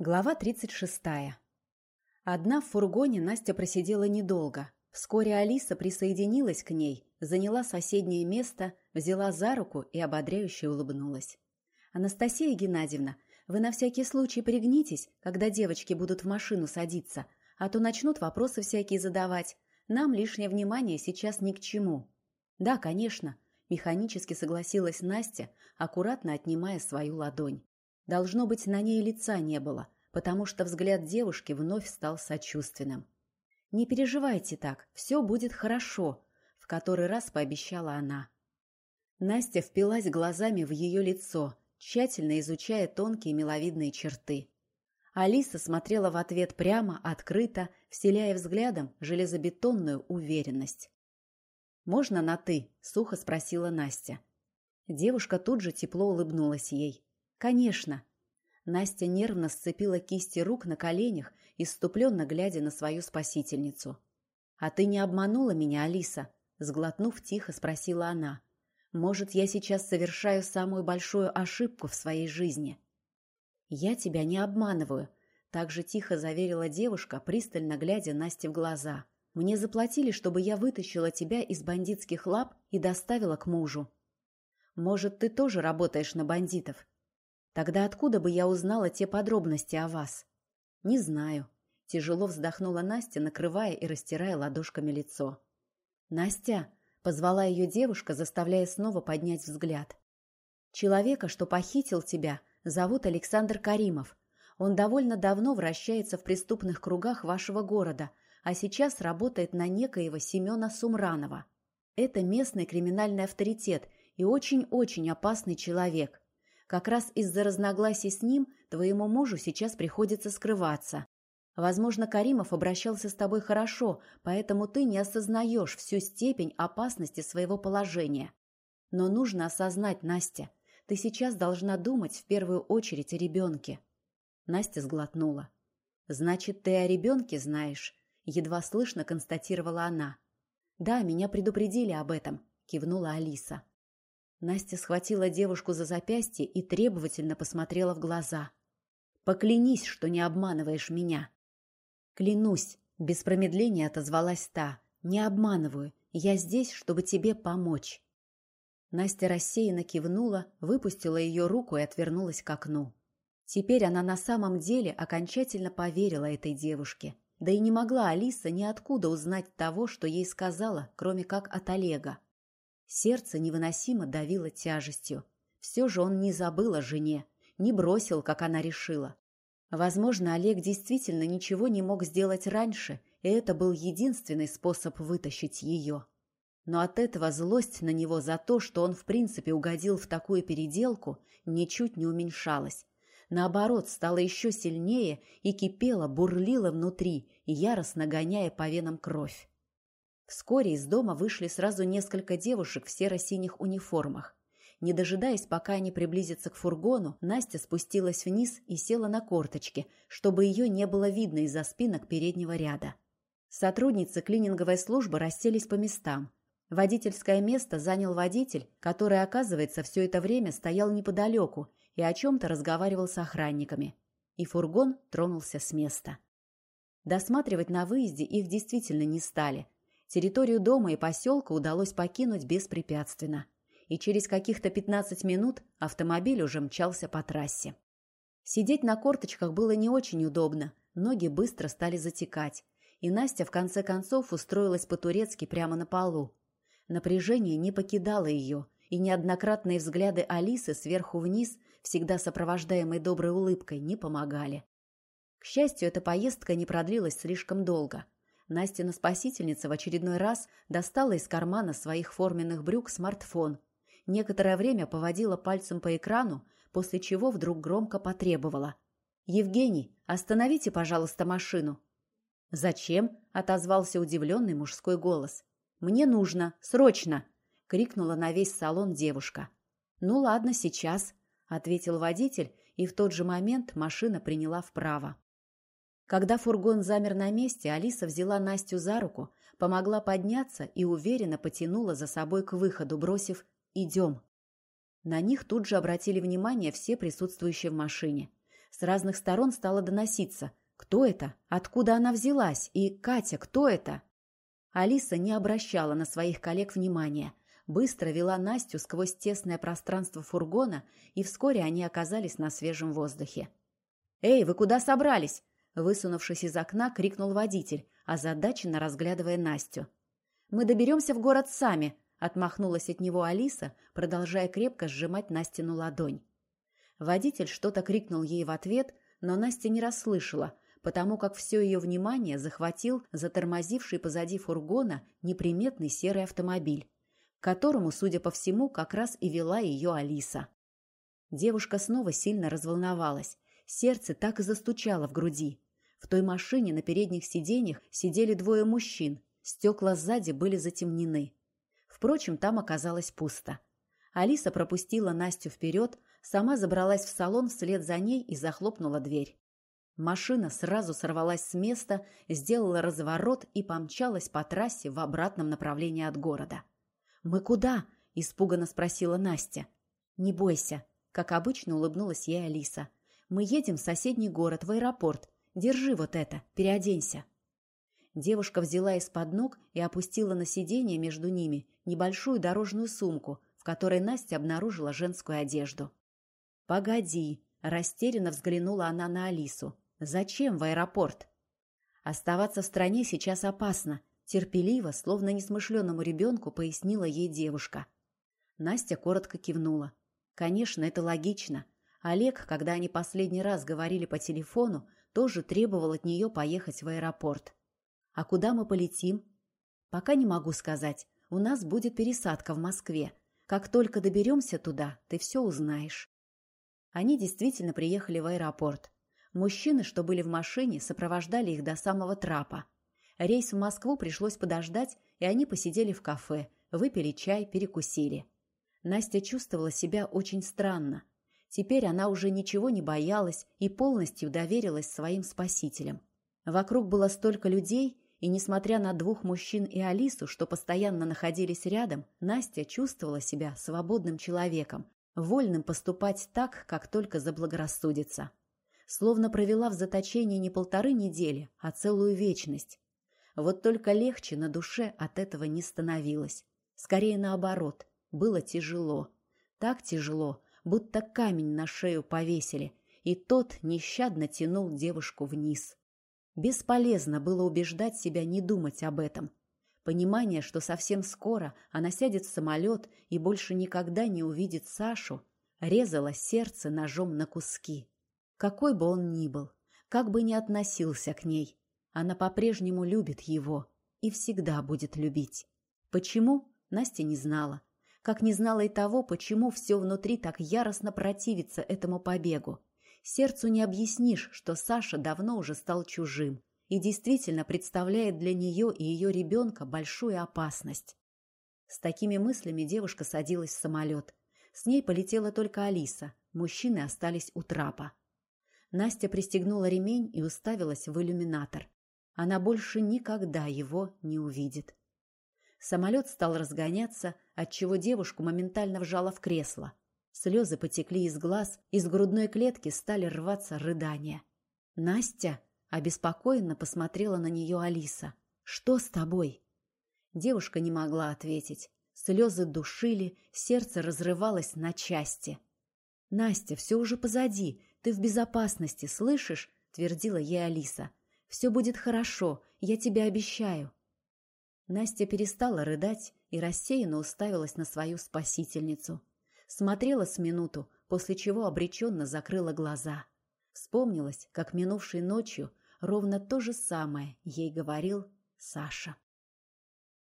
Глава 36. Одна в фургоне Настя просидела недолго. Вскоре Алиса присоединилась к ней, заняла соседнее место, взяла за руку и ободряюще улыбнулась. «Анастасия Геннадьевна, вы на всякий случай пригнитесь, когда девочки будут в машину садиться, а то начнут вопросы всякие задавать. Нам лишнее внимание сейчас ни к чему». «Да, конечно», – механически согласилась Настя, аккуратно отнимая свою ладонь. Должно быть, на ней лица не было, потому что взгляд девушки вновь стал сочувственным. «Не переживайте так, все будет хорошо», — в который раз пообещала она. Настя впилась глазами в ее лицо, тщательно изучая тонкие миловидные черты. Алиса смотрела в ответ прямо, открыто, вселяя взглядом железобетонную уверенность. «Можно на «ты»?» — сухо спросила Настя. Девушка тут же тепло улыбнулась ей. «Конечно». Настя нервно сцепила кисти рук на коленях, иступленно глядя на свою спасительницу. «А ты не обманула меня, Алиса?» Сглотнув, тихо спросила она. «Может, я сейчас совершаю самую большую ошибку в своей жизни?» «Я тебя не обманываю», — так же тихо заверила девушка, пристально глядя Насте в глаза. «Мне заплатили, чтобы я вытащила тебя из бандитских лап и доставила к мужу. Может, ты тоже работаешь на бандитов?» Тогда откуда бы я узнала те подробности о вас? Не знаю. Тяжело вздохнула Настя, накрывая и растирая ладошками лицо. Настя, позвала ее девушка, заставляя снова поднять взгляд. Человека, что похитил тебя, зовут Александр Каримов. Он довольно давно вращается в преступных кругах вашего города, а сейчас работает на некоего Семена Сумранова. Это местный криминальный авторитет и очень-очень опасный человек. Как раз из-за разногласий с ним твоему мужу сейчас приходится скрываться. Возможно, Каримов обращался с тобой хорошо, поэтому ты не осознаешь всю степень опасности своего положения. Но нужно осознать, Настя, ты сейчас должна думать в первую очередь о ребенке. Настя сглотнула. «Значит, ты о ребенке знаешь?» Едва слышно констатировала она. «Да, меня предупредили об этом», кивнула Алиса. Настя схватила девушку за запястье и требовательно посмотрела в глаза. «Поклянись, что не обманываешь меня». «Клянусь», — без промедления отозвалась та. «Не обманываю. Я здесь, чтобы тебе помочь». Настя рассеянно кивнула, выпустила ее руку и отвернулась к окну. Теперь она на самом деле окончательно поверила этой девушке. Да и не могла Алиса ниоткуда узнать того, что ей сказала, кроме как от Олега. Сердце невыносимо давило тяжестью. Все же он не забыл о жене, не бросил, как она решила. Возможно, Олег действительно ничего не мог сделать раньше, и это был единственный способ вытащить ее. Но от этого злость на него за то, что он в принципе угодил в такую переделку, ничуть не уменьшалась. Наоборот, стала еще сильнее и кипела, бурлила внутри, яростно гоняя по венам кровь. Вскоре из дома вышли сразу несколько девушек в серо-синих униформах. Не дожидаясь, пока они приблизятся к фургону, Настя спустилась вниз и села на корточки, чтобы ее не было видно из-за спинок переднего ряда. Сотрудницы клининговой службы расселись по местам. Водительское место занял водитель, который, оказывается, все это время стоял неподалеку и о чем-то разговаривал с охранниками. И фургон тронулся с места. Досматривать на выезде их действительно не стали – Территорию дома и поселка удалось покинуть беспрепятственно, и через каких-то 15 минут автомобиль уже мчался по трассе. Сидеть на корточках было не очень удобно, ноги быстро стали затекать, и Настя в конце концов устроилась по-турецки прямо на полу. Напряжение не покидало ее, и неоднократные взгляды Алисы сверху вниз, всегда сопровождаемой доброй улыбкой, не помогали. К счастью, эта поездка не продлилась слишком долго – Настина спасительница в очередной раз достала из кармана своих форменных брюк смартфон. Некоторое время поводила пальцем по экрану, после чего вдруг громко потребовала. «Евгений, остановите, пожалуйста, машину». «Зачем?» – отозвался удивленный мужской голос. «Мне нужно, срочно!» – крикнула на весь салон девушка. «Ну ладно, сейчас», – ответил водитель, и в тот же момент машина приняла вправо. Когда фургон замер на месте, Алиса взяла Настю за руку, помогла подняться и уверенно потянула за собой к выходу, бросив «Идем». На них тут же обратили внимание все присутствующие в машине. С разных сторон стало доноситься. Кто это? Откуда она взялась? И Катя, кто это? Алиса не обращала на своих коллег внимания. Быстро вела Настю сквозь тесное пространство фургона, и вскоре они оказались на свежем воздухе. «Эй, вы куда собрались?» Высунувшись из окна, крикнул водитель, озадаченно разглядывая Настю. «Мы доберемся в город сами», — отмахнулась от него Алиса, продолжая крепко сжимать Настину ладонь. Водитель что-то крикнул ей в ответ, но Настя не расслышала, потому как все ее внимание захватил затормозивший позади фургона неприметный серый автомобиль, к которому, судя по всему, как раз и вела ее Алиса. Девушка снова сильно разволновалась. Сердце так и застучало в груди. В той машине на передних сиденьях сидели двое мужчин, стекла сзади были затемнены. Впрочем, там оказалось пусто. Алиса пропустила Настю вперед, сама забралась в салон вслед за ней и захлопнула дверь. Машина сразу сорвалась с места, сделала разворот и помчалась по трассе в обратном направлении от города. «Мы куда?» – испуганно спросила Настя. «Не бойся», – как обычно улыбнулась ей Алиса. «Мы едем в соседний город, в аэропорт. Держи вот это, переоденься». Девушка взяла из-под ног и опустила на сиденье между ними небольшую дорожную сумку, в которой Настя обнаружила женскую одежду. «Погоди!» – растерянно взглянула она на Алису. «Зачем в аэропорт?» «Оставаться в стране сейчас опасно», – терпеливо, словно несмышленному ребенку, пояснила ей девушка. Настя коротко кивнула. «Конечно, это логично. Олег, когда они последний раз говорили по телефону, тоже требовал от нее поехать в аэропорт. А куда мы полетим? Пока не могу сказать. У нас будет пересадка в Москве. Как только доберемся туда, ты все узнаешь. Они действительно приехали в аэропорт. Мужчины, что были в машине, сопровождали их до самого трапа. Рейс в Москву пришлось подождать, и они посидели в кафе, выпили чай, перекусили. Настя чувствовала себя очень странно. Теперь она уже ничего не боялась и полностью доверилась своим спасителям. Вокруг было столько людей, и, несмотря на двух мужчин и Алису, что постоянно находились рядом, Настя чувствовала себя свободным человеком, вольным поступать так, как только заблагорассудится. Словно провела в заточении не полторы недели, а целую вечность. Вот только легче на душе от этого не становилось. Скорее наоборот, было тяжело. Так тяжело, будто камень на шею повесили, и тот нещадно тянул девушку вниз. Бесполезно было убеждать себя не думать об этом. Понимание, что совсем скоро она сядет в самолет и больше никогда не увидит Сашу, резало сердце ножом на куски. Какой бы он ни был, как бы ни относился к ней, она по-прежнему любит его и всегда будет любить. Почему, Настя не знала. Как не знала и того, почему все внутри так яростно противится этому побегу. Сердцу не объяснишь, что Саша давно уже стал чужим и действительно представляет для нее и ее ребенка большую опасность. С такими мыслями девушка садилась в самолет. С ней полетела только Алиса, мужчины остались у трапа. Настя пристегнула ремень и уставилась в иллюминатор. Она больше никогда его не увидит. Самолет стал разгоняться, отчего девушку моментально вжало в кресло – Слезы потекли из глаз, из грудной клетки стали рваться рыдания. «Настя!» – обеспокоенно посмотрела на нее Алиса. «Что с тобой?» Девушка не могла ответить. Слезы душили, сердце разрывалось на части. «Настя, все уже позади, ты в безопасности, слышишь?» – твердила ей Алиса. «Все будет хорошо, я тебе обещаю». Настя перестала рыдать и рассеянно уставилась на свою спасительницу – Смотрела с минуту, после чего обреченно закрыла глаза. Вспомнилось, как минувшей ночью ровно то же самое ей говорил Саша.